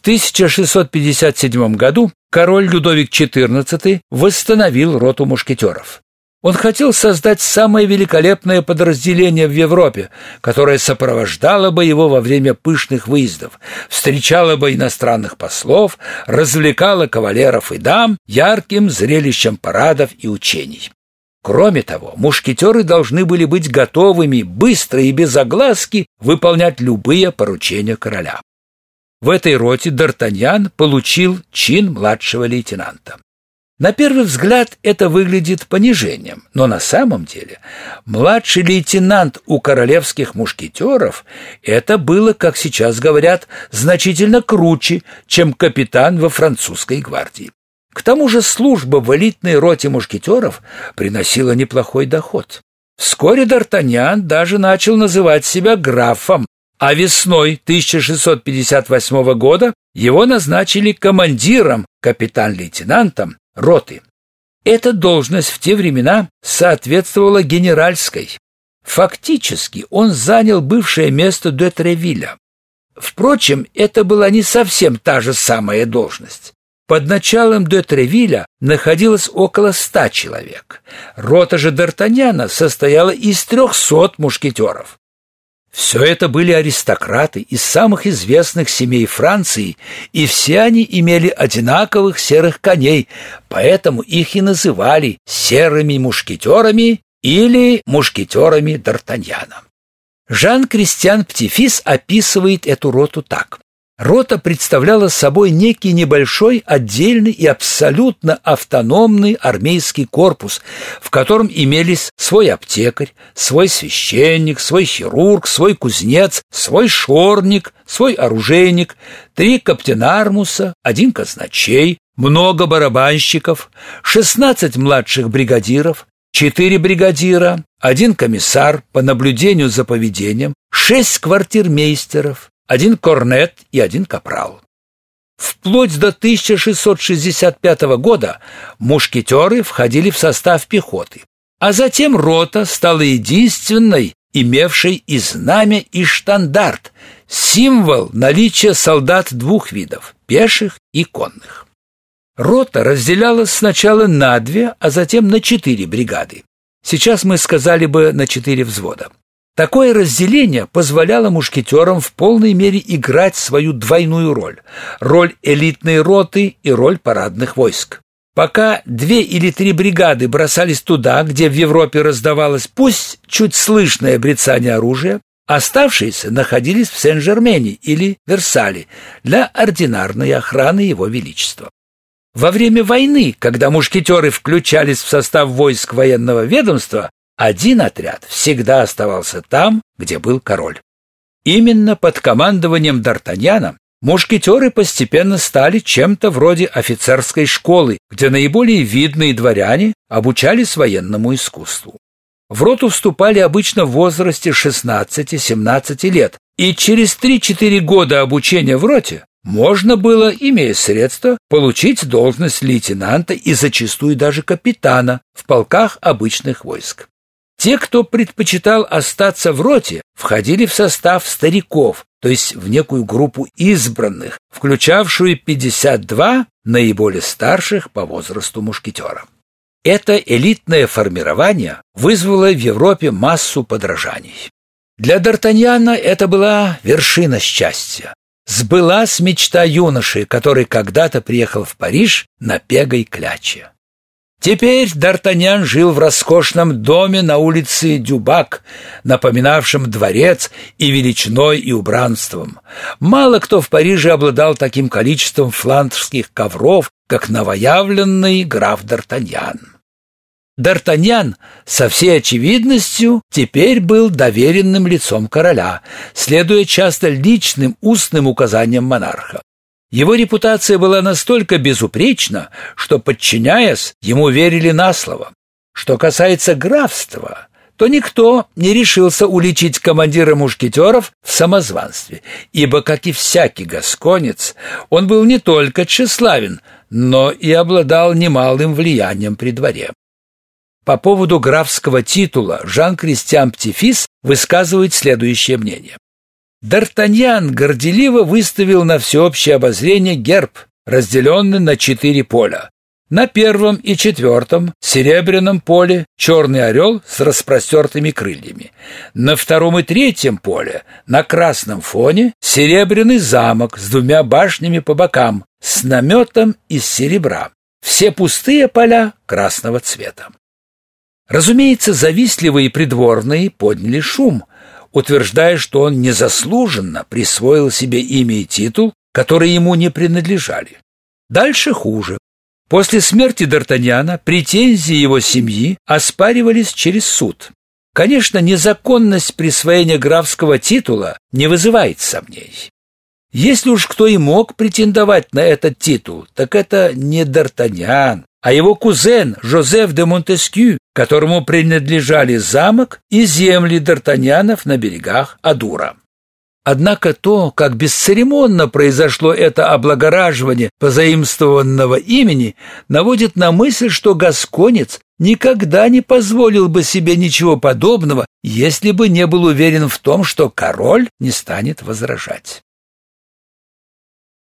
В 1657 году король Людовик XIV восстановил роту мушкетеров. Он хотел создать самое великолепное подразделение в Европе, которое сопровождало бы его во время пышных выездов, встречало бы иностранных послов, развлекало кавалеров и дам ярким зрелищем парадов и учений. Кроме того, мушкетеры должны были быть готовыми быстро и без огласки выполнять любые поручения короля. В этой роте Д'Артаньян получил чин младшего лейтенанта. На первый взгляд это выглядит понижением, но на самом деле младший лейтенант у королевских мушкетеров это было, как сейчас говорят, значительно круче, чем капитан во французской гвардии. К тому же служба в элитной роте мушкетеров приносила неплохой доход. Вскоре Д'Артаньян даже начал называть себя графом, а весной 1658 года его назначили командиром, капитан-лейтенантом роты. Эта должность в те времена соответствовала генеральской. Фактически он занял бывшее место де Тревилля. Впрочем, это была не совсем та же самая должность. Под началом де Тревилля находилось около ста человек. Рота же Д'Артаньяна состояла из трехсот мушкетеров. Все это были аристократы из самых известных семей Франции, и все они имели одинаковых серых коней, поэтому их и называли серыми мушкетерами или мушкетерами Д'Артаньяна. Жан-Кристиан Птифис описывает эту роту так. Рота представляла собой некий небольшой, отдельный и абсолютно автономный армейский корпус, в котором имелись свой аптекарь, свой священник, свой хирург, свой кузнец, свой шорник, свой оружейник, три каптенармуса, один казначей, много барабанщиков, шестнадцать младших бригадиров, четыре бригадира, один комиссар по наблюдению за поведением, шесть квартирмейстеров, один корнет и один капрал. Вплоть до 1665 года мушкетеры входили в состав пехоты, а затем рота стала единственной, имевшей и знамя, и штандарт, символ наличия солдат двух видов – пеших и конных. Рота разделялась сначала на две, а затем на четыре бригады. Сейчас мы сказали бы на четыре взвода. Такое разделение позволяло мушкетерам в полной мере играть свою двойную роль – роль элитной роты и роль парадных войск. Пока две или три бригады бросались туда, где в Европе раздавалось пусть чуть слышное брецание оружия, оставшиеся находились в Сен-Жермене или Версале для ординарной охраны его величества. Во время войны, когда мушкетеры включались в состав войск военного ведомства, один отряд всегда оставался там, где был король. Именно под командованием Д'Артаньяна мушкетеры постепенно стали чем-то вроде офицерской школы, где наиболее видные дворяне обучались военному искусству. В роту вступали обычно в возрасте 16-17 лет, и через 3-4 года обучения в роте можно было, имея средства, получить должность лейтенанта и зачастую даже капитана в полках обычных войск. Те, кто предпочитал остаться в роте, входили в состав стариков, то есть в некую группу избранных, включавшую 52 наиболее старших по возрасту мушкетера. Это элитное формирование вызвало в Европе массу подражаний. Для Д'Артаньяна это была вершина счастья. Сбылась мечта юноши, который когда-то приехал в Париж на пегой кляче. Теперь Д'Артаньян жил в роскошном доме на улице Дюбак, напоминавшем дворец и величиной, и убранством. Мало кто в Париже обладал таким количеством фландрских ковров, как новоявленный граф Д'Артаньян. Д'Артаньян со всей очевидностью теперь был доверенным лицом короля, следуя часто личным устным указаниям монарха. Его репутация была настолько безупречна, что, подчиняясь, ему верили на слово. Что касается графства, то никто не решился уличить командира мушкетеров в самозванстве, ибо, как и всякий гасконец, он был не только тщеславен, но и обладал немалым влиянием при дворе. По поводу графского титула Жан-Кристиан Птифис высказывает следующее мнение. Д'Артаньян горделиво выставил на всеобщее обозрение герб, разделенный на четыре поля. На первом и четвертом серебряном поле черный орел с распростертыми крыльями. На втором и третьем поле на красном фоне серебряный замок с двумя башнями по бокам с наметом из серебра. Все пустые поля красного цвета. Разумеется, завистливые придворные подняли шум, утверждая, что он незаслуженно присвоил себе имя и титул, которые ему не принадлежали. Дальше хуже. После смерти Д'Артаньяна претензии его семьи оспаривались через суд. Конечно, незаконность присвоения графского титула не вызывает сомнений. Если уж кто и мог претендовать на этот титул, так это не Д'Артаньян, а его кузен Жозеф де Монтескью, которому принадлежали замок и земли Д'Артаньянов на берегах Адура. Однако то, как бесцеремонно произошло это облагораживание позаимствованного имени, наводит на мысль, что гасконец никогда не позволил бы себе ничего подобного, если бы не был уверен в том, что король не станет возражать.